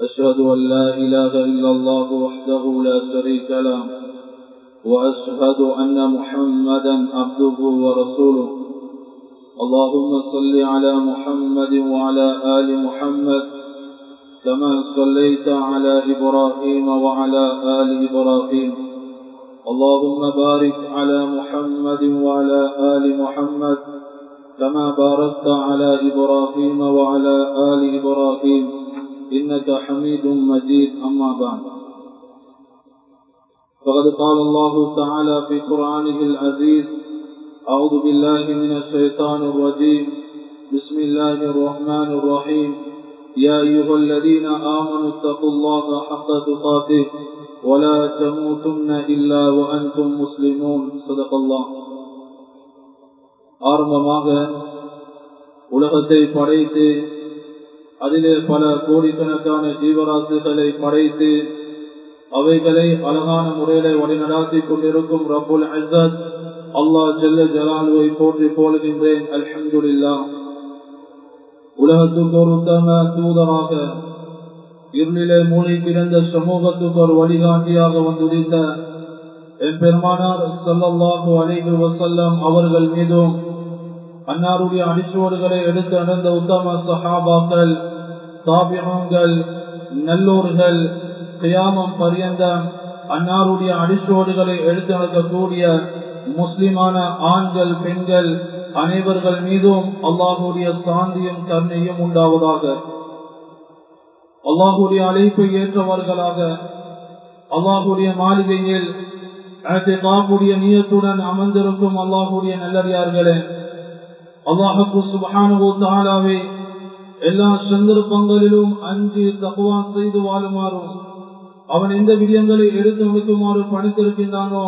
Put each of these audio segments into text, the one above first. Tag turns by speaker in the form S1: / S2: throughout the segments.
S1: أشهد أن لا إله إلا الله وحده لا شريك له وأشهد أن محمدا عبده ورسوله. اللهم صل على محمد وعلى آل محمد كما صليت على إبراهيم وعلى آل إبراهيم. اللهم بارك على محمد وعلى آل محمد كما باركت على إبراهيم وعلى آل إبراهيم. إنك حميد مجيد أما بعد فقد قال الله تعالى في قرآنه العزيز أعوذ بالله من الشيطان الرجيم بسم الله الرحمن الرحيم يا أيها الذين آمنوا اتقوا الله حق تقاته ولا تموتن إلا وأنتم مسلمون صدق الله ஆரம்பமாக உலகத்தை படைத்து அதிலே பல கோடிக்கணக்கான ஜீவராசிகளை மறைத்து அவைகளை அழகான முறையில வழிநடாத்தி கொண்டிருக்கும் ரபுல் அசத் அல்லாஹ் ஜெல்ல ஜலாலுவை போற்றி போலுகின்றேன் அல்ஹம்துல்லா உலகத்துக்கு ஒரு உத்தம தூதராக இருளிலே மூளை கிடந்த சமூகத்துக்கு ஒரு வழிகாட்டியாக வந்துடித்த என் பெருமானார் சல்லாஹு அலைஹி வசல்லம் அவர்கள் மீதும் அன்னாருடைய அடிச்சுவடுகளை எடுத்து நடந்த உத்தம சஹாபாக்கள் தாபியங்கள் நல்லோர்கள் கியாமம் பரியந்த அன்னாருடைய அடிச்சுவடுகளை எடுத்து நடக்கக்கூடிய முஸ்லிமான ஆண்கள் பெண்கள் அனைவர்கள் மீதும் அல்லாஹுடைய சாந்தியும் கருணையும் உண்டாவதாக. அல்லாஹுடைய அழைப்பை ஏற்றவர்களாக அல்லாஹுடைய மாளிகையில் காப்புடைய நீயத்துடன் அமர்ந்திருக்கும் அல்லாஹுடைய நல்லறியார்களே அல்லாஹுக்கு எல்லா சந்தர்ப்பங்களிலும் அஞ்சு தகுவா செய்து வாழுமாறும் அவன் எந்த விடயங்களை எடுத்து நடக்குமாறு பணித்திருக்கின்றானோ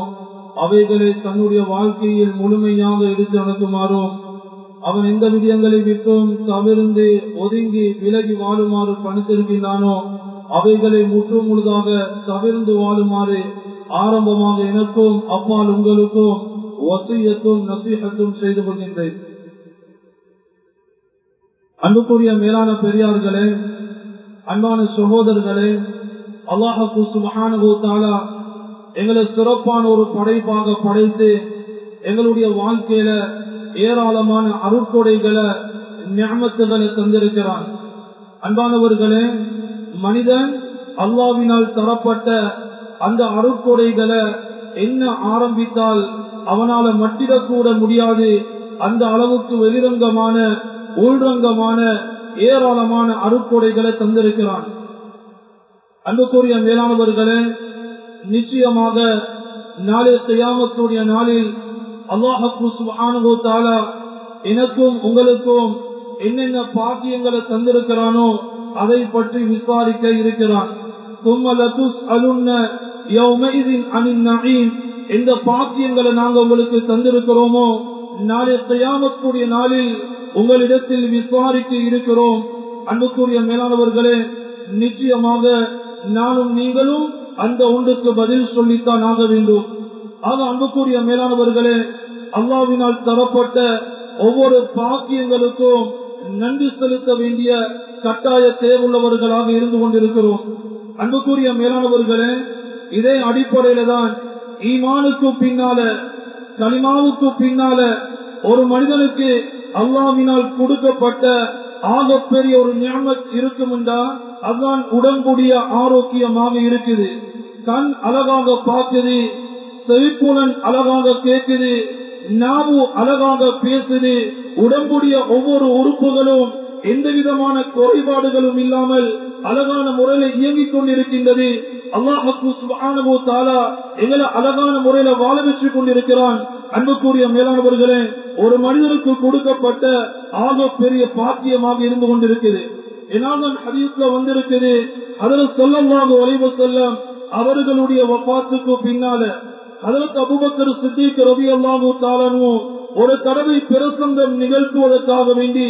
S1: அவைகளை தன்னுடைய வாழ்க்கையில் முழுமையாக எடுத்து நடக்குமாறும் அவன் எந்த விடயங்களை விட்டும் தவிர்ந்து ஒதுங்கி விலகி வாழுமாறு பணித்திருக்கின்றானோ அவைகளை முற்று முழுதாக தவிர்ந்து வாழுமாறு ஆரம்பமாக எனக்கும் அப்பால் உங்களுக்கும் வசியத்தும் நசீகத்தும் செய்து கொள்கின்றேன் அன்புக்குரிய மேலான பெரியார்களே அன்பான சகோதரர்களே அல்லாஹு சுபஹானு தாலா எங்களை சிறப்பான ஒரு படைப்பாக படைத்து எங்களுடைய வாழ்க்கையில ஏராளமான அருட்கொடைகளை ஞாபகத்துகளை தந்திருக்கிறான் அன்பானவர்களே மனிதன் அல்லாவினால் தரப்பட்ட அந்த அருட்கொடைகளை என்ன ஆரம்பித்தால் அவனால மட்டிடக்கூட முடியாது. அந்த அளவுக்கு வெளிரங்கமான உள்ரங்கமான ஏராளமான அருக்குடைகளை தந்திருக்கிறான். அன்புக்குரிய மேலானவர்களே நிச்சயமாக நாளை கையாமத்துடைய நாளில் அல்லாஹு தாலா எனக்கும் உங்களுக்கும் என்னென்ன பாக்கியங்களை தந்திருக்கிறானோ அதை பற்றி விசாரிக்க இருக்கிறான். எந்த பாக்கியங்களை நாங்கள் உங்களுக்கு தந்திருக்கிறோமோ நாளை கையாமத்துடைய நாளில் உங்களிடத்தில் விசாரிக்க இருக்கிறோம். அன்புக்குரிய மேலானவர்களே நிச்சயமாக நானும் நீங்களும் அந்த ஒன்றுக்கு பதில் சொல்லித்தான் ஆக வேண்டும். ஆக அன்புக்குரிய மேலானவர்களே அல்லாவினால் தரப்பட்ட ஒவ்வொரு பாக்கியங்களுக்கும் நன்றி செலுத்த வேண்டிய கட்டாய தேவையுள்ளவர்களாக இருந்து கொண்டிருக்கிறோம். அன்புக்குரிய மேலானவர்களே இதே அடிப்படையில தான் ஈமானுக்கு பின்னால களிமாவுக்கு பின்னால ஒரு மனிதனுக்கு அல்லாவினால் கொடுக்கப்பட்ட ஆகப்பெரிய ஒரு ஞாபகம் இருக்கும் என்றால் அதுதான் உடம்புடைய ஆரோக்கியமாக இருக்குது. கண் அழகாக பார்க்குது செவிப்புணன் அழகாக கேட்குது நாவு அழகாக பேசுது. உடம்புடைய ஒவ்வொரு உறுப்புகளும் எந்த விதமான குறைபாடுகளும் இல்லாமல் அழகான முறையில இயங்கிக் கொண்டிருக்கின்றது. அல்லாஹு எங்களை அழகான முறையில வாழ வச்சு கொண்டிருக்கிறான். அன்புக்குரிய மேலானவர்களே ஒரு மனிதனுக்கு கொடுக்கப்பட்ட ஆக பெரிய பாக்கியமாக இருந்து கொண்டிருக்கிறது என்னால் ஹதீஸ்ல வந்திருக்குது. அதுல சொல்லமாக ஒளிவு செல்லம்
S2: அவர்களுடைய வபாத்துக்கு பின்னால அதற்கு அபுபக்கர் சித்திக் ரவி அல்லாஹூ தாலனு ஒரு தடவை பிரசங்கம் நிகழ்த்துவதற்காக வேண்டி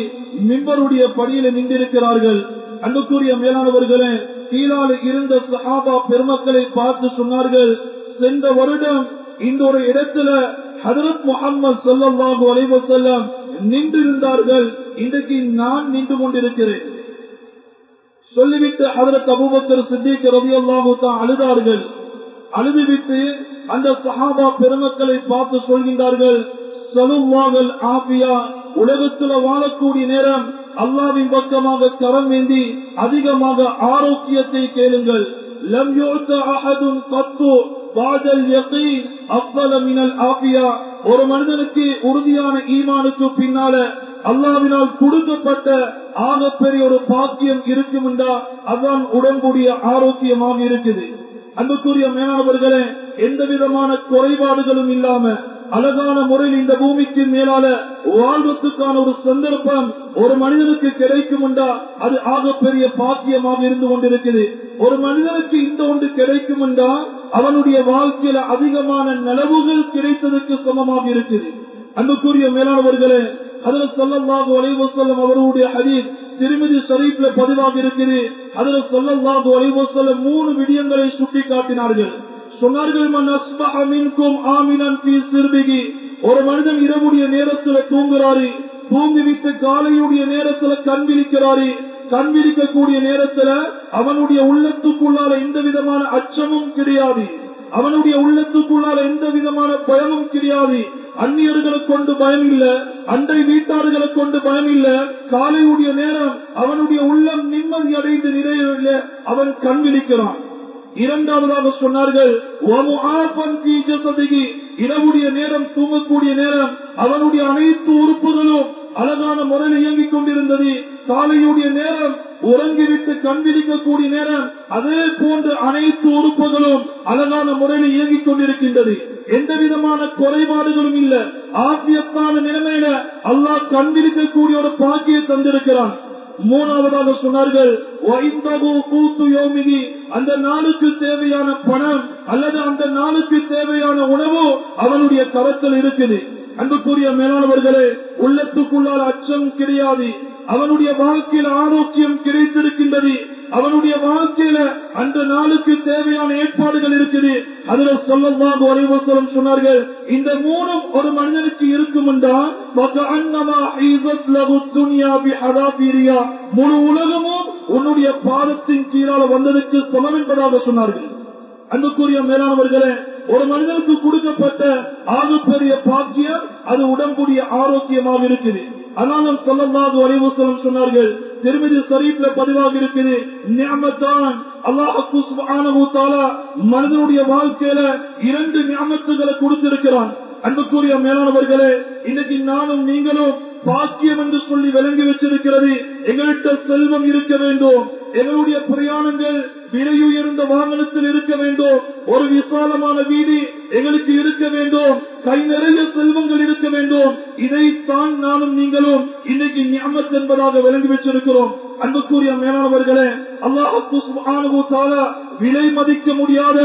S2: மிம்பருடைய படியில நின்றிருக்கிறார்கள். அன்புக்குரிய மேலானவர்களே கீழால இருந்த சஹாபா பெருமக்களை பார்த்து சொன்னார்கள் சென்ற வருடம் இந்த ஒரு இடத்துல ஹதரத் முகமது சொல்லல்லாஹு அலைவசல்லாம் நின்றிருந்தார்கள். இன்றைக்கு நான் நின்று கொண்டிருக்கிறேன். சொல்லிவிட்டு ஹதரத் அபுபக்கர் சித்திக் ரவி அல்லாஹூ தான் அழுதார்கள். அழுதுவிட்டு அந்த சஹாபா பெருமக்களை பார்த்து சொல்கின்றார்கள் சலுவாகல் ஆபியா உலகத்துல வாழக்கூடிய நேரம் அல்லாவின் பக்கமாக கரம் ஏந்தி அதிகமாக ஆரோக்கியத்தை கேளுங்கள். லம் யோத்த அஹதுன் கத்து பாதல் யகீன். அவ்வள மினல் ஆபியா ஒரு மனிதனுக்கு உறுதியான ஈமானுக்கு பின்னால அல்லாவினால் கொடுக்கப்பட்ட ஆகப்பெரிய ஒரு பாக்கியம் இருக்கும் என்றா அதான் உடம்புடைய ஆரோக்கியமாக இருக்குது. அன்புக்குரிய மேலானவர்களே எந்த விதமான குறைபாடுகளும் இல்லாம அழகான முறையில் இந்த பூமிக்கு மேலால வாழ்வதற்கான ஒரு சந்தர்ப்பம் ஒரு மனிதனுக்கு கிடைக்கும் என்றா அது ஆகப்பெரிய பாக்கியமாக இருந்து கொண்டிருக்குது. ஒரு மனிதனுக்கு இந்த ஒன்று கிடைக்கும் என்றால் அவனுடைய வாழ்க்கையில அதிகமான நலவுகள் கிடைத்ததற்கு சமமாக இருக்குது. அன்புக்குரிய மேலானவர்களே அதுல சொல்லல்லாஹு அலைவசல்லம் அவருடைய ஹதீஸ் திருமதி ஷரீப்ல பதிவாக இருக்குது. அதுல சொல்லல்லாஹு அலைவசல்லம் மூணு விடயங்களை சுட்டி காட்டினார்கள் சொன்னார்கள் ஒரு மனிதன் இரவுடைய நேரத்துல தூங்குறாரு தூங்கிவிட்டு காலையுடைய நேரத்துல கண் விழிக்கிறாரு. கண் விழிக்கக்கூடிய நேரத்துல அவனுடைய உள்ளத்துக்குள்ளால எந்த விதமான அச்சமும் கிடையாது. அவனுடைய உள்ளத்துக்குள்ளால எந்த விதமான பயமும் கிடையாது. அந்நியர்களை கொண்டு பயம் இல்ல அண்டை வீட்டார்களை கொண்டு பயம் இல்ல. காலையுடைய நேரம் அவனுடைய உள்ளம் நிம்மதி அடைந்து நிறையவில்லை அவன் கண் விழிக்கிறான் இரண்டாவதாக சொன்னார்கள் இரவுடைய நேரம் தூங்கக்கூடிய நேரம் அவனுடைய அனைத்து உறுப்புகளும் அழகான முறையில் இயங்கிக் கொண்டிருந்தது. காலையுடைய நேரம் உறங்கிவிட்டு கண்விழிக்கக்கூடிய நேரம். அதே போன்ற அனைத்து உறுப்புகளும் அழகான முறையில் இயங்கிக் கொண்டிருக்கின்றது. எந்த விதமான குறைபாடுகளும் இல்ல. ஆசியத்தான நிலைமையில அல்லாஹ் கண்டிருக்கக்கூடிய ஒரு பாக்கியை தந்திருக்கிறான். மூணாவதாக சொன்னார்கள் அந்த நாளுக்கு தேவையான பணம் அல்லது அந்த நாளுக்கு தேவையான உணவு அவனுடைய தரத்தில் இருக்குது. அன்புக்குரிய மேலானவர்களே உள்ளத்துக்குள்ளால் அச்சம் கிடையாது. அவனுடைய வாழ்க்கையில் ஆரோக்கியம் கிடைத்திருக்கின்றது. அவனுடைய வாழ்க்கையில அந்த நாளுக்கு தேவையான ஏற்பாடுகள் இருக்குது. அதுல சொல்லமாக வரைவசலம் சொன்னார்கள் இந்த மூணும் ஒரு மனிதனுக்கு இருக்கும் என்றால் முழு உலகமும் உன்னுடைய பாதத்தின் கீழால வந்ததற்கு சமம் என்பதாக சொன்னார்கள். அன்புக்குரிய மேலானவர்களே ஒரு மனிதனுக்கு கொடுக்கப்பட்ட ஆகப்பெரிய பாக்கியம் அது உடம்புடைய ஆரோக்கியமாக இருக்குது. அதனால சொல்லல்லாது அறிவுசலம் சொன்னார்கள் திருமதி சரீப்ல பதிவாக இருக்குது ஞாபகத்தான் அல்லாஹூ மனிதனுடைய வாழ்க்கையில இரண்டு ஞாபகத்துகளை கொடுத்திருக்கிறான். அன்புக்குரிய மேலானவர்களே இன்னைக்கு நானும் நீங்களும் பாக்கியம் என்று சொல்லி விளங்கி வச்சிருக்கிறது. எங்கள்கிட்ட செல்வம் இருக்க வேண்டும். எங்களுடைய பிரயாணங்கள் விலையுயர்ந்த வாகனத்தில் இருக்க வேண்டும். ஒரு விசாலமான வீடு எங்களுக்கு இருக்க வேண்டும். கை நிறைய செல்வங்கள் இருக்க வேண்டும். இதைத்தான் நானும் நீங்களும் இன்னைக்கு ஞாபகம் என்பதாக விளங்கி வச்சிருக்கிறோம். அன்புக்குரிய மேலானவர்களே அல்லாஹு விலை மதிக்க முடியாத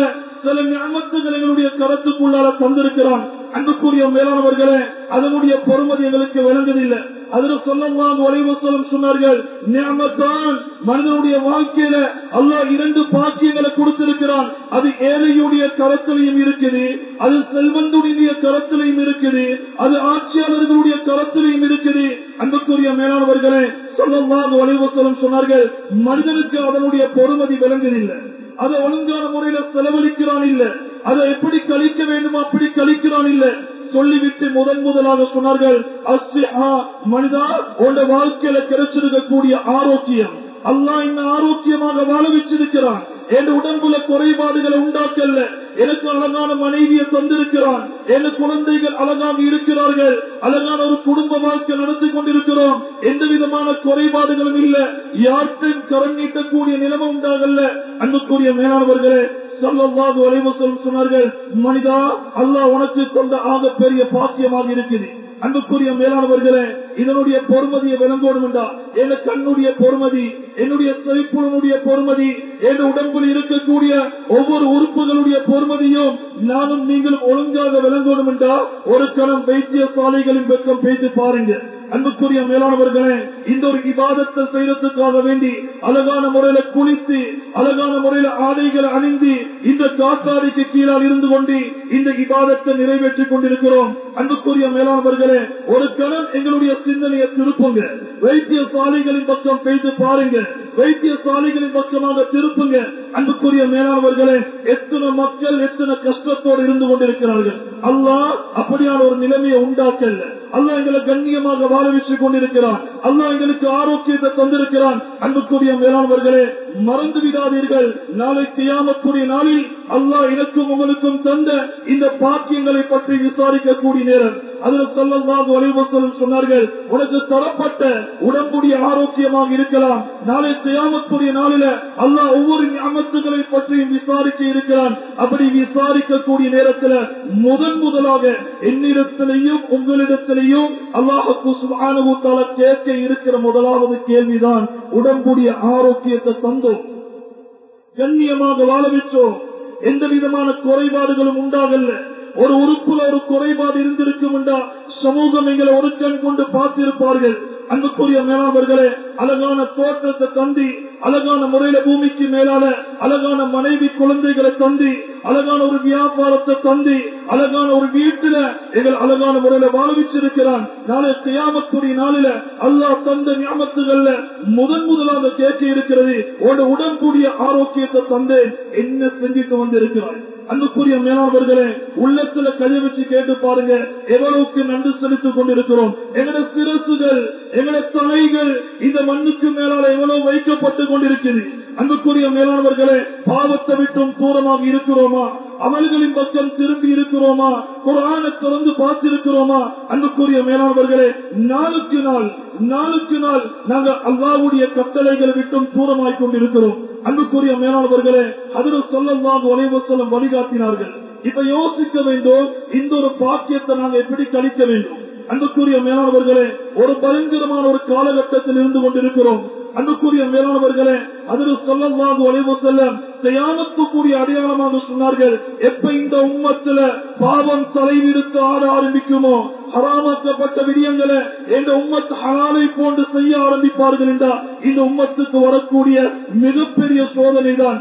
S2: சில ஞாபகங்கள் எங்களுடைய கருத்துக்குள்ளால தந்திருக்கிறான். அன்புக்குரிய மேலானவர்களே அதனுடைய பொறுமதி எங்களுக்கு விளங்குதில்லை அதில் சொல்லலாம் வலைவசலம் சொன்னார்கள் நியமத்தான். மனிதனுடைய வாழ்க்கையில அல்லா இரண்டு பாக்கியங்களை கொடுத்திருக்கிறான். அது ஏழையுடைய கரத்திலையும் இருக்குது அது செல்வந்துடைய கரத்திலையும் இருக்குது அது ஆட்சியாளர்களுடைய கரத்திலையும் இருக்குது. அன்புக்குரிய மேலானவர்களே சொல்லலாம் வலைவசலம் சொன்னார்கள் மனிதனுக்கு அதனுடைய பொறுமதி விளங்குதில்லை. அதை ஒழுங்கான முறையில செலவழிக்கிறான் இல்ல. அதை எப்படி கழிக்க வேண்டும்? அப்படி கழிக்கிறான் இல்ல. சொல்லிவிட்டு முதன் முதலாக சொன்னார்கள் மனிதா உன்னோட வாழ்க்கையில கிடைச்சிருக்கக்கூடிய ஆரோக்கியம். அல்லா என்ன ஆரோக்கியமாக வாழ வச்சிருக்கிறான். என் உடம்புல குறைபாடுகளை உண்டாக்கல்ல. எனக்கு அழகான மனைவியை தந்திருக்கிறான். என் குழந்தைகள் அழகாக இருக்கிறார்கள். அழகான ஒரு குடும்ப வாழ்க்கை நடத்தி கொண்டிருக்கிறோம். எந்த விதமான குறைபாடுகளும் இல்ல. யார்கிட்டையும் கரம் நீட்டக்கூடிய நிலைமை உண்டாகல்ல. அன்புக்குரிய மேலானவர்களே சொல்லவாது வரைவசம் சொன்னார்கள் மனிதா அல்லாஹ் உனக்கு கொண்ட ஆக பெரிய பாக்கியமாக இருக்கிறேன் அன்புக்குரிய மேலானவர்களே இதனுடைய பொறுமதியை விளங்கோடும் என்றா கண்ணுடைய பொறுமதி என்னுடைய செழிப்புடைய பொறுமதி என் உடம்பில் இருக்கக்கூடிய ஒவ்வொரு உறுப்புகளுடைய பொறுமதியும் நானும் நீங்களும் ஒழுங்காக விளங்கணும் என்றால் ஒரு கணம் வைத்தியசாலைகளின் பக்கம் பேசி பாருங்க அன்புக்குரிய மேலானவர்களே இந்த ஒரு விவாதத்தை செய்யறதுக்காக வேண்டி அழகான முறையில குளித்து அழகான முறையில ஆடைகளை அணிந்து இந்த காத்தாடிக்கு கீழால் இருந்து கொண்டு இந்த விவாதத்தை நிறைவேற்றிக் கொண்டிருக்கிறோம். அன்புக்குரிய மேலானவர்களே ஒரு கணம் எங்களுடைய சிந்தனையை திருப்புங்க வைத்திய சாலைகளின் பக்கம் பேசி பாருங்க வைத்திய சாலைகளின் பக்கமாக திருப்புங்க அன்புக்குரிய மேலானவர்களே எத்தனை மக்கள் எத்தனை கஷ்டத்தோடு இருந்து கொண்டிருக்கிறார்கள். அல்லாஹ் அப்படியான ஒரு நிலைமையை உண்டாக்கல. அல்லா எங்களை கண்ணியமாக வாழ வச்சு கொண்டிருக்கிறான். அல்லா எங்களுக்கு ஆரோக்கியத்தை தந்திருக்கிறான். அன்புக்குரிய மேலானவர்களே மறந்து விடாதீர்கள். நாளை தியாமக்கூடிய நாளில் அல்லாஹ் எனக்கும் உங்களுக்கும் தந்த இந்த பாக்கியங்களை பற்றி விசாரிக்கக்கூடிய நேரம். அதில் சொல்லமாக வலிவசல் சொன்னார்கள் உனக்கு தரப்பட்ட உடம்புடைய ஆரோக்கியமாக இருக்கலாம். நாளை தியாமக்கூடிய நாளில அல்லாஹ் ஒவ்வொரு ஞாபகத்துகளை பற்றியும் விசாரிக்க இருக்கிறான். அப்படி விசாரிக்கக்கூடிய நேரத்தில் முதன் முதலாக என்னிடத்திலையும் உங்களிடத்திலையும் அல்லாஹுக்கு சுபானுத்தால கேட்க இருக்கிற முதலாவது கேள்விதான் உடம்புடைய ஆரோக்கியத்தை தந்த தந்தோம் கண்ணியமாக வாழ வச்சோம் எந்த விதமான குறைபாடுகளும் உண்டாகல்ல ஒரு உறுப்புல ஒரு குறைபாடு இருந்திருக்கும் என்றா சமூகம் எங்களை ஒரு கண் கொண்டு பார்த்திருப்பார்கள். அன்புக்குரிய மேலாளர்களே அழகான தோற்றத்தை தந்தி அழகான முறையில பூமிக்கு மேலான அழகான மனைவி குழந்தைகளை தந்தி அழகான ஒரு வியாபாரத்தை தந்தி அழகான ஒரு வீட்டுல எங்கள் அழகான முறையில வாழ வச்சிருக்கிறான் நாளை தியாமத்துடைய நாளில அல்லா தந்த ஞாபகத்துகள்ல முதன் முதலாக கேட்க இருக்கிறது. உட உடன்கூடிய ஆரோக்கியத்தை தந்தேன். என்ன செஞ்சுட்டு வந்து அன்புக்குரிய மேலாளர்களே உள்ளத்துல கைய வச்சு கேட்டு பாருங்க. எவ்வளவுக்கு நன்றி செலுத்திக் கொண்டிருக்கிறோம். எங்களோட சிரசுகள் எங்களோட தலைகள் இந்த மண்ணுக்கு மேலால எவ்வளவு வைக்கப்பட்டு கொண்டிருக்கிறது. அன்புக்குரிய மேலாளர்களே பாவத்தை விட்டும் தூரமாக இருக்கிறோமா? அமல்களின் பக்கம் திரும்பி இருக்கிறோமா குரானை திறந்து பார்த்திருக்கிறோமா? அன்புக்குரிய மேலானவர்களே நாளுக்கு நாள் நாளுக்கு நாள் நாங்கள் அல்லாவுடைய கட்டளைகளை விட்டும் தூரமாய் கொண்டிருக்கிறோம். அன்புக்குரிய மேலானவர்களே அதில் சொல்லலாம் உழைவு சொல்லம் வழிகாட்டினார்கள். இப்ப யோசிக்க வேண்டும் இந்த ஒரு பாக்கியத்தை நாங்கள் எப்படி கழிக்க வேண்டும்? அன்புக்குரிய மேலானவர்களே ஒரு பயங்கரமான ஒரு காலகட்டத்தில் இருந்து கொண்டிருக்கிறோம். அன்புக்குரிய மேலானவர்களே அதில் சொல்லலாம் ஒளிவு செல்லம் தயாமத்துக்குரிய அடையாளமாக சொன்னார்கள் எப்ப இந்த உம்மத்துல பாவம் தலைவிடுத்து ஆட ஆரம்பிக்குமோ ஹராமாக்கப்பட்ட விடயங்களை எந்த உம்மத்து ஹலாலை போன்று செய்ய ஆரம்பிப்பார்கள் என்றால் இந்த உம்மத்துக்கு வரக்கூடிய மிகப்பெரிய சோதனை தான்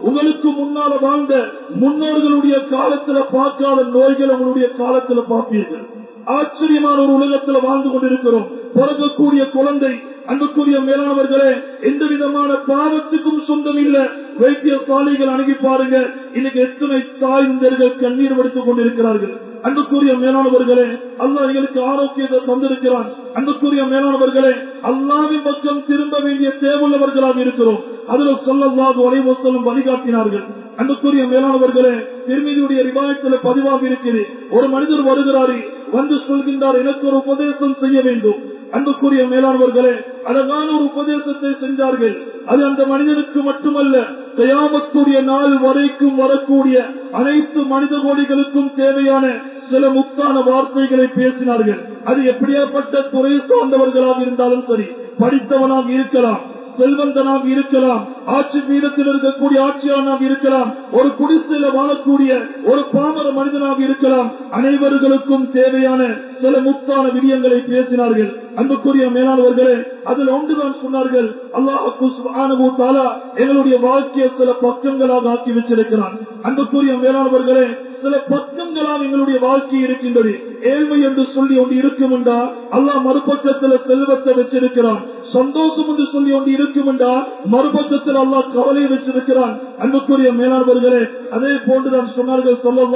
S2: உங்களுக்கு முன்னால வாழ்ந்த முன்னோர்களுடைய காலத்துல பார்க்காத நோய்கள் உங்களுடைய காலத்துல பார்ப்பீர்கள் ஆச்சரியமான ஒரு உலகத்துல வாழ்ந்து கொண்டிருக்கிறோம். பிறக்கக்கூடிய குழந்தை அன்புக்குரிய மேலானவர்களே எந்த விதமான பாவத்துக்கும் சொந்தம் இல்ல. வைத்தியசாலைகள் அணுகி பாருங்க இன்னைக்கு எத்தனை தாய்ந்தர்கள் கண்ணீர் வடித்துக் கொண்டிருக்கிறார்கள். அன்புக்குரிய மேலானவர்களே அல்லாஹ் எங்களுக்கு ஆரோக்கியத்தை தந்திருக்கிறான். அன்புக்குரிய மேலானவர்களே அல்லாவின் பக்கம் திரும்ப வேண்டிய தேவையுள்ளவர்களாக இருக்கிறோம். அதில் சொல்லல்லாது வலைவசலும் வழிகாட்டினார்கள். அன்புக்குரிய மேலானவர்களே திருமதியுடைய ரிவாயத்தில் பதிவாக இருக்கிறது. ஒரு மனிதர் வருகிறாரு வந்து சொல்கின்றார் எனக்கு ஒரு உபதேசம் செய்ய வேண்டும். அன்புக்குரிய மேலானவர்களே அழகான ஒரு உபதேசத்தை செஞ்சார்கள். அது அந்த மனிதனுக்கு மட்டுமல்ல தயாமத்துடைய நாள் வரைக்கும் வரக்கூடிய அனைத்து மனித கோடிகளுக்கும் தேவையான சில முத்தான வார்த்தைகளை பேசினார்கள். அது எப்படியாப்பட்ட துறை சார்ந்தவர்களாக இருந்தாலும் சரி படித்தவனாக இருக்கலாம். செல்வந்தனாக இருக்கலாம் ஆட்சி பீடத்தில் இருக்கக்கூடிய ஆட்சியாளனாக இருக்கலாம் ஒரு குடிசையில வாழக்கூடிய ஒரு பாமர மனிதனாக இருக்கலாம் அனைவர்களுக்கும் தேவையான சில முத்தான விடயங்களை பேசினார்கள். அன்புக்குரிய மேலானவர்களே அதில் ஒன்றுதான் சொன்னார்கள் அல்லாஹு எங்களுடைய வாழ்க்கையை சில பக்கங்களாக ஆக்கி வச்சிருக்கிறான். அன்புக்குரிய மேலானவர்களே சில பக்கங்களால் எங்களுடைய வாழ்க்கை இருக்கின்றது. ஏழ்மை என்று சொல்லி ஒன்று இருக்கும் என்றா அல்லாஹ் மறுபக்கத்தில் செல்வத்தை வச்சிருக்கிறான். சந்தோஷம் என்று சொல்லி ஒன்று இருக்கும் என்றா மறுபக்கத்தில் அல்லா கவலையை வச்சிருக்கிறான். அன்புக்குரிய மேலானவர்களே அதே போன்றுதான் சொன்னார்கள் சொல்ல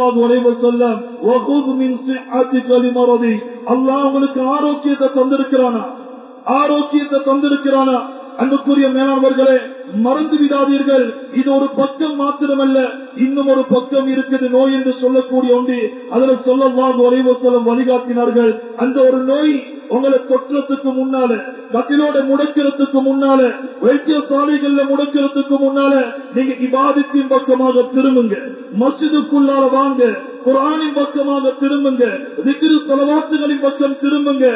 S2: உங்களுக்கு ஆரோக்கியத்தை தந்திருக்கிறானா? ஆரோக்கியத்தை தந்திருக்கிறானா? அன்புக்குரிய மேலானவர்களே மறந்து விடாதீர்கள். இது ஒரு பக்கம் மாத்திரமல்ல. இன்னும் ஒரு பக்கம் இருக்குது நோய் என்று சொல்லக்கூடிய ஒன்று. அதில் சொல்லவாக உறைவு சொல்லம் வழிகாட்டினார்கள். அந்த ஒரு நோய் உங்களை தொற்றத்துக்கு முன்னால கத்திலோட முடக்கிறதுக்கு முன்னால வைத்தியசாலைகள்ல முடக்கிறதுக்கு முன்னால நீங்க இபாதித்தின் பக்கமாக திரும்புங்க. மசிதுக்குள்ளால வாங்க குரானின் பக்கமாக திரும்புங்க திக்ரு செலவாத்துகளின் பக்கம் திரும்புங்க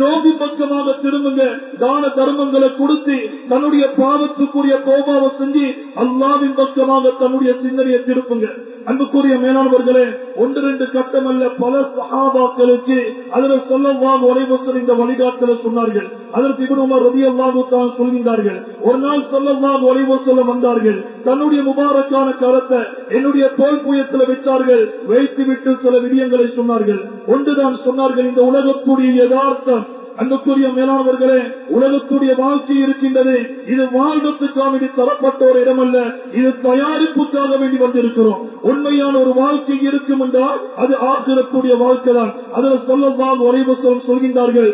S2: நோம்பு பக்கமாக திரும்புங்க தான தர்மங்களை கொடுத்து தன்னுடைய பாவத்துக்குரிய கோபாவை செஞ்சு அல்லாவின் பக்கமாக தன்னுடைய சிந்தனையை திருப்புங்க அன்புக்குரிய மேலானவர்களே ஒன்று ரெண்டு கட்டம் அல்ல பல சகாபாக்களுக்கு அதில் சொல்லவாக ஒலைவசல் இந்த வழிகாட்டல சொன்னார்கள். அதற்கு இவருமா ரதி தான் சொல்கின்றார்கள் ஒரு நாள் சொல்லவாக ஒலைவசல்ல வந்தார்கள். தன்னுடைய முபாரக்கான கரத்தை என்னுடைய தோல் புயத்தில் வச்சார்கள் வைத்து விட்டு சில விடயங்களை சொன்னார்கள். ஒன்றுதான் சொன்னார்கள் இந்த உலகக்கூடிய யதார்த்தம் அன்புக்குரிய மேலானவர்களே உலகத்துடைய வாழ்க்கை இருக்கின்றது. இது வாழ்வதற்காக வேண்டி தரப்பட்ட ஒரு இடமல்ல. இது தயாரிப்புக்காக வேண்டி வந்திருக்கிறோம். உண்மையான ஒரு வாழ்க்கை இருக்கும் என்றால் அது ஆசிரத்துடைய வாழ்க்கை தான். அதில் சொல்லவாக ஒரைவசம் சொல்கின்றார்கள்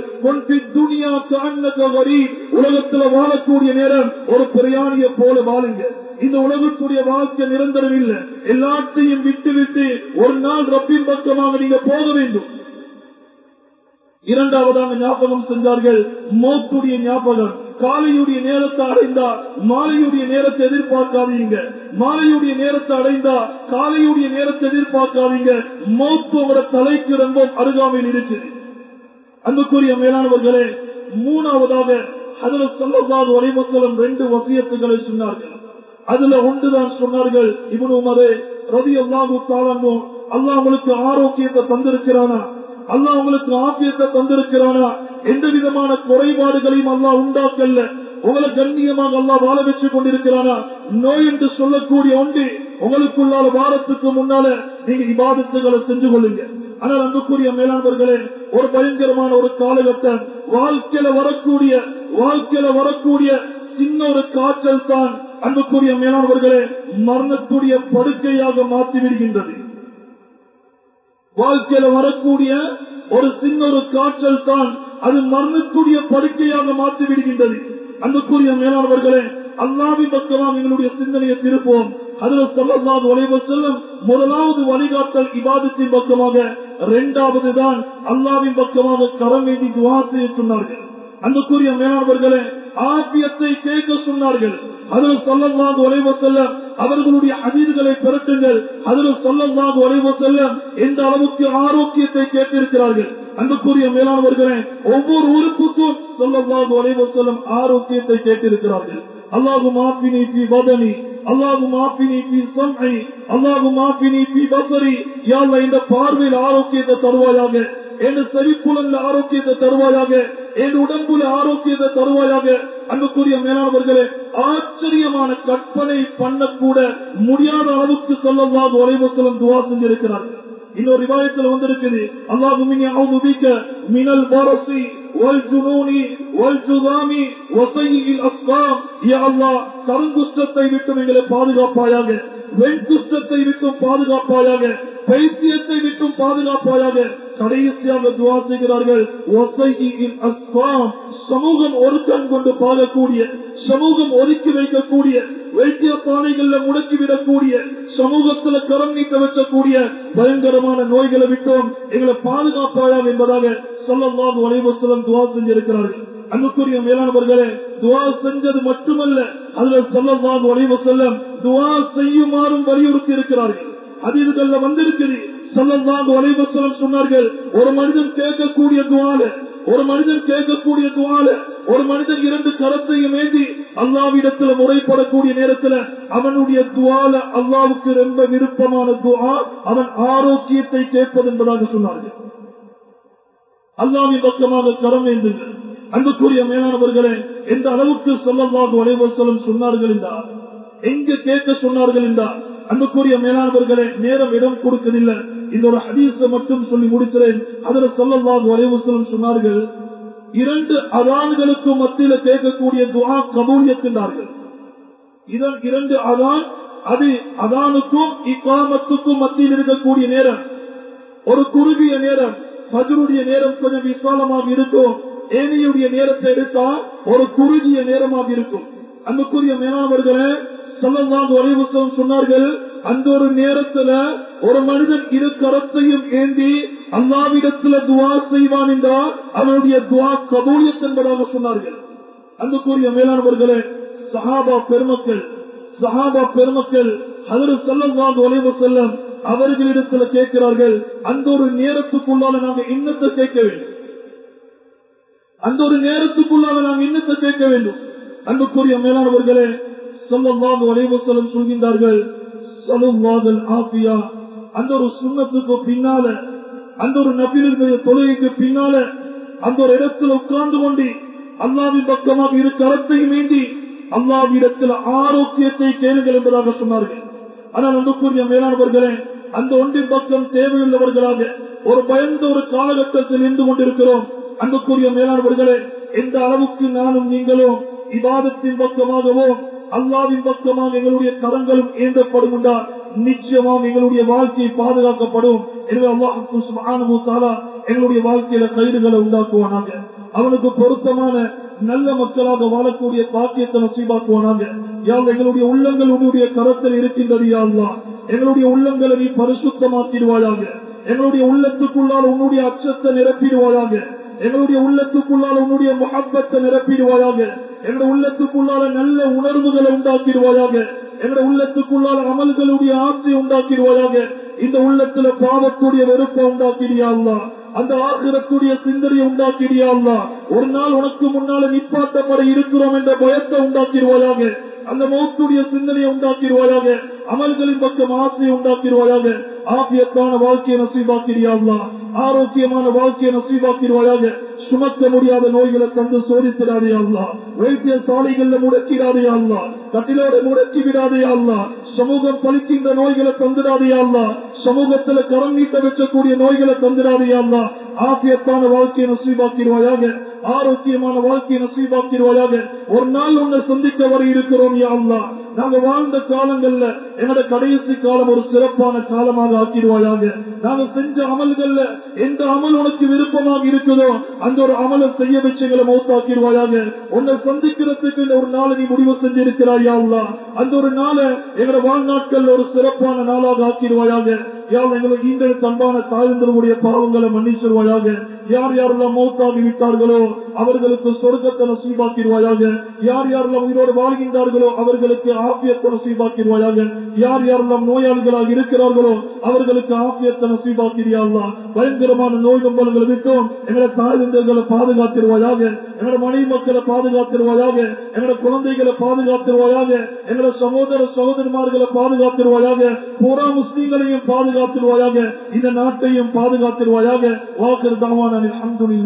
S2: துணியா தாண்டக வரி உலகத்துல வாழக்கூடிய நேரம் ஒரு பிரயாணிய போல வாழுங்க. இந்த உலகத்துடைய வாழ்க்கை நிரந்தரம் இல்லை. எல்லாத்தையும் விட்டு விட்டு ஒரு நாள் ரப்பின் பக்கமாக நீங்க போக வேண்டும். இரண்டாவதாக ஞாபகம் செஞ்சார்கள். மோத்துடைய ஞாபகம் காலையுடைய நேரத்தை அடைந்தா மாலையுடைய நேரத்தை எதிர்பார்க்காதீங்க. மாலையுடைய நேரத்தை அடைந்தா காலையுடைய நேரத்தை எதிர்பார்க்காதீங்க. மௌத்து அவர தலைக்கு ரொம்ப அருகாமையில் இருக்குது அன்புக்குரிய மேலானவர்களே மூணாவதாக அதுல சொல்லதாக வரைமசலம் ரெண்டு வசியத்துகளை சொன்னார்கள். அதுல ஒன்றுதான் சொன்னார்கள். இவனு மதே ரவி அல்லாஹு காலமும் அல்லாஹ் ஆரோக்கியத்தை தந்திருக்கிறானா? அல்லா உங்களுக்கு ஆபியத்தை தந்திருக்கிறானா? எந்த விதமான குறைபாடுகளையும் அல்லா உண்டாக்கல்ல. உங்களை கண்ணியமாக அல்லா வாழ வச்சு கொண்டிருக்கிறானா? நோய் என்று சொல்லக்கூடிய ஒன்று உங்களுக்குள்ளால வாரத்துக்கு முன்னால நீங்க இபாதத்துகளை செஞ்சு கொள்ளுங்க. ஆனால் அன்புக்குரிய மேலாண்மர்களே ஒரு பயங்கரமான ஒரு காலகட்டம். வாழ்க்கையில வரக்கூடிய வாழ்க்கையில வரக்கூடிய சின்ன ஒரு காய்ச்சல் தான் அன்புக்குரிய மேலாண்மர்களே மரணத்துடைய படுக்கையாக மாற்றி விடுகின்றது. வாழ்க்கையில வரக்கூடிய ஒரு சின்ன ஒரு காய்ச்சல் தான் அது மரணக்கூடிய படுக்கையாக மாற்றி விடுகின்றது அன்புக்குரிய மேலானவர்களே அல்லாவின் பக்கமாக எங்களுடைய சிந்தனையை திருப்போம் அதுல சொல்லலாம் உழைவு செல்லும் முதலாவது வழிகாட்டல் இபாதத்தின் பக்கமாக இரண்டாவது தான் அல்லாவின் பக்கமாக கரம் ஏந்தி துவா செய்ய சொன்னார்கள். அன்புக்குரிய மேலானவர்களே ஆபியத்தை கேட்க சொன்னார்கள். அதில் சொல்லலாம் உழைவு செல்ல அவர்களுடைய அதிர்களை பெருட்டுங்கள். அதில் சொல்லலாம் உழைவு செல்ல எந்த அளவுக்கு ஆரோக்கியத்தை கேட்டிருக்கிறார்கள். அன்புக்குரிய மேலானவர்களே ஒவ்வொரு உறுப்புக்கும் சொல்லலாம் உழைவு செல்லும் ஆரோக்கியத்தை கேட்டிருக்கிறார்கள். அல்லாஹு மாப்பினி பி வதனி அல்லாஹு மாப்பினி பி சொன்னை அல்லாஹு மாப்பினி பி பசரி. யாழ்ல இந்த பார்வையில் ஆரோக்கியத்தை தருவாயாக. என் செவிப்புலன்ல ஆரோக்கியத்தை தருவாயாக என் உடம்புல ஆரோக்கியத்தை தருவாயாக அன்புக்குரிய மேலானவர்களே ஆச்சரியமான கற்பனை பண்ணக்கூட முடியாத அளவுக்கு சொல்லவாக உரைவசலம் துவா செஞ்சிருக்கிறார்கள் இன்னொரு விவாதத்தில் வந்திருக்குது அல்லாஹுமினி அவுதுபிக்க மினல் பரசி والجنون والجذام وسيء الاسقام يا الله கருங்குஷ்டத்தை விட்டு எங்களை பாதுகாப்பாயாக வெண்குஷ்டத்தை விட்டும் பாதுகாப்பாயாக பைத்தியத்தை விட்டும் பாதுகாப்பாயாக கடைசியாக துவா செய்கிறார்கள். சமூகம் ஒருக்கம் கொண்டு பாடக்கூடிய சமூகம் ஒதுக்கி வைக்கக்கூடிய வைத்திய வைத்தியசாலைகள்ல முடக்கிவிடக்கூடிய சமூகத்துல கரம் நீக்க வச்சக்கூடிய பயங்கரமான நோய்களை விட்டோம். எங்களை பாதுகாப்பாயாம் என்பதாக சொல்லலாம் வலைவசலம் துவா செஞ்சிருக்கிறார்கள். அன்புக்குரிய மேலானவர்களே துவா செஞ்சது மட்டுமல்ல அதுல சொல்லலாம் செல்லம் துவா செய்யுமாறும் வலியுறுத்தி இருக்கிறார்கள். அதிர்கள்ல வந்திருக்குது சொல்லலாம் வலைவசலம் சொன்னார்கள் ஒரு மனிதன் கேட்கக்கூடிய துவால ஒரு மனிதன் கேட்கக்கூடிய துவால ஒரு மனிதன் இரண்டு கரத்தையும் ஏந்தி அல்லாவிடத்துல முறைப்படக்கூடிய நேரத்துல அவனுடைய துவால அல்லாவுக்கு ரொம்ப விருப்பமான துவா அவன் ஆரோக்கியத்தை கேட்பது என்பதாக சொன்னார்கள். அல்லாவின் பக்கமாக கரம் ஏந்துங்கள். அன்புக்குரிய மேலானவர்களே எந்த அளவுக்கு சொல்லவாக வலைவசலம் சொன்னார்கள் என்றார் எங்க கேட்க சொன்னார்கள் என்றார் அன்புக்குரிய மேலானவர்களே நேரம் இடம் கொடுக்கவில்லை. இந்த ஒரு ஹதீச மட்டும் சொல்லி முடிக்கிறேன். அதுல சொல்லவாக வலைவசலம் சொன்னார்கள் இரண்டு அதான்களுக்கு மத்தியில கேட்கக்கூடிய துவா கபூலியத்தின்றார்கள் இதன் இரண்டு அதான் அது அதானுக்கும் இக்காமத்துக்கும் மத்தியில் இருக்கக்கூடிய நேரம். ஒரு குறுகிய நேரம் மதுருடைய நேரம் கொஞ்சம் விசாலமாக இருக்கும். ஏனையுடைய நேரத்தை எடுத்தால் ஒரு குறுகிய நேரமாக இருக்கும். அன்புக்குரிய மேலாவர்களே சொல்லலாம் வரைவசம் சொன்னார்கள் அந்த ஒரு நேரத்துல ஒரு மனிதன் இரு கரத்தையும் ஏந்தி அல்லாவிடத்துல துவா செய்வான் என்றால் அவனுடைய துவா கபூலியத் என்பதாக சொன்னார்கள். அன்புக்குரிய மேலானவர்களே சஹாபா பெருமக்கள் சஹாபா பெருமக்கள் அதில் செல்லம் ஒலைவு செல்லம் அவர்களிடத்துல கேட்கிறார்கள் அந்த ஒரு நேரத்துக்குள்ளால நாங்க இன்னத்தை கேட்க வேண்டும். அந்த ஒரு நேரத்துக்குள்ளாக நாம் இன்னத்தை கேட்க வேண்டும்? அன்புக்குரிய மேலானவர்களே சொல்லமாக ஒலைவு சொல்கின்றார்கள் சொல்லுவாதல் ஆபியா அந்த ஒரு சுண்ணத்துக்கு பின்னால அந்த ஒரு நபிலிருந்த தொழுகைக்கு பின்னால அந்த ஒரு இடத்துல உட்கார்ந்து கொண்டு அல்லாவின் பக்கமாக இரு கரத்தையும் ஏந்தி அல்லாவிடத்தில் ஆரோக்கியத்தை கேளுங்கள் என்பதாக சொன்னார்கள். ஆனால் அன்புக்குரிய மேலானவர்களே அந்த ஒன்றின் பக்கம் தேவையுள்ளவர்களாக ஒரு பயந்த ஒரு காலகட்டத்தில் இருந்து கொண்டிருக்கிறோம். அன்புக்குரிய மேலானவர்களே எந்த அளவுக்கு நானும் நீங்களும் இவாதத்தின் பக்கமாகவோ அல்லாவின் பக்கமாக எங்களுடைய கரங்களும் ஏந்தப்படும் என்றால் நிச்சயமாக எங்களுடைய வாழ்க்கையை பாதுகாக்கப்படும். எனவே அல்லாஹு சுப்ஹானஹு எங்களுடைய வாழ்க்கையில கயிறுகளை உண்டாக்குவானாங்க. அவனுக்கு பொருத்தமான நல்ல மக்களாக வாழக்கூடிய பாக்கியத்தை நசீபாக்குவானாங்க. யாழ் எங்களுடைய உள்ளங்கள் உன்னுடைய கரத்தில் இருக்கின்றது யாழ்லாம் எங்களுடைய உள்ளங்களை நீ பரிசுத்தமாக்கிடுவாயாக. எங்களுடைய உள்ளத்துக்குள்ளால் உன்னுடைய அச்சத்தை நிரப்பிடுவாயாக. எங்களுடைய உள்ளத்துக்குள்ளால் உன்னுடைய முகப்பத்தை நிரப்பிடுவாயாக. எங்களுடைய உள்ளத்துக்குள்ளால நல்ல உணர்வுகளை உண்டாக்கிடுவாயாக. எங்களுடைய உள்ளத்துக்குள்ளால் அமல்களுடைய ஆட்சி உண்டாக்கிடுவாயாக. இந்த உள்ளத்துல பாவத்துடைய வெறுப்பை உண்டாக்கிடியா அந்த ஆசிரத்துடைய சிந்தனையை உண்டாக்கிடியா ஒரு நாள் உனக்கு முன்னால நிப்பாட்டப்பட இருக்கிறோம் என்ற பயத்தை உண்டாக்கிடுவாயாக. அந்த மௌத்துடைய சிந்தனையை உண்டாக்கிடுவாயாக. அமல்களின் பக்கம் ஆசையை உண்டாக்கிடுவாயாக. ஆபியத்தான வாழ்க்கையை நசீபாக்கிறியா ஆரோக்கியமான வாழ்க்கையை நசீபாக்கிடுவாயாக சுமக்க முடியாத நோய்களை தந்து சோதித்திடாதே அல்லா வைத்திய சாலைகள்ல முடக்கிறாதே அல்லா கட்டிலோட முடக்கி விடாதே அல்லா சமூகம் பலிக்கின்ற நோய்களை தந்துடாதே அல்லா சமூகத்துல கரம் நீட்ட வைக்கக்கூடிய நோய்களை தந்துடாதே அல்லா ஆபியத்தான வாழ்க்கையை நசீபாக்கிடுவாயாக ஆரோக்கியமான வாழ்க்கையை நசீபாக்கிடுவாயாக ஒரு நாள் உன்னை சந்திக்க வர இருக்கிறோம் யா அல்லா நாங்க வாழ்ந்த காலங்கள்ல எங்களோட கடைசி காலம் ஒரு சிறப்பான காலமாக ஆக்கிடுவாயாக. நாங்க செஞ்ச அமல்கள்ல எந்த அமல் உனக்கு விருப்பமாக இருக்குதோ அந்த ஒரு அமலை செய்ய வச்சுங்களை மௌத்தாக்கிடுவாயாக. உன்னை சந்திக்கிறதுக்கு இந்த ஒரு நாளை நீ முடிவு செஞ்சிருக்கிறாயா அல்லா அந்த ஒரு நாளை எங்களோட வாழ்நாட்கள் ஒரு சிறப்பான நாளாக ஆக்கிடுவாயாக. யாவ் எங்களுக்கு ஈண்டெடுத்த அன்பான தாழ்ந்தவர்களுடைய பாவங்களை மன்னிச்சிருவாயாக. யார் யாரெல்லாம் மௌத்தாகி விட்டார்களோ அவர்களுக்கு சொர்க்கத்தை நசீபாக்கிடுவாயாக. யார் யாரெல்லாம் உயிரோடு வாழ்கின்றார்களோ அவர்களுக்கு ஆப்பியத்தை நசீபாக்கிடுவாயாக. யார் யாரெல்லாம் நோயாளிகளாக இருக்கிறார்களோ அவர்களுக்கு ஆப்பியத்தை நசீபாக்கிறியா பயங்கரமான நோய் நம்பல்களை விட்டோம். எங்களை தாழ்ந்தர்களை பாதுகாத்திருவாயாக எங்களோட மனைவி மக்களை பாதுகாத்திருவாயாக எங்களோட குழந்தைகளை பாதுகாத்திருவாயாக எங்களோட சகோதர சகோதரிமார்களை பாதுகாத்திருவாயாக பூரா முஸ்லீம்களையும் பாதுகாத்திருவாயாக இந்த நாட்டையும் பாதுகாத்திருவாயாக வாக்கு الحمد لله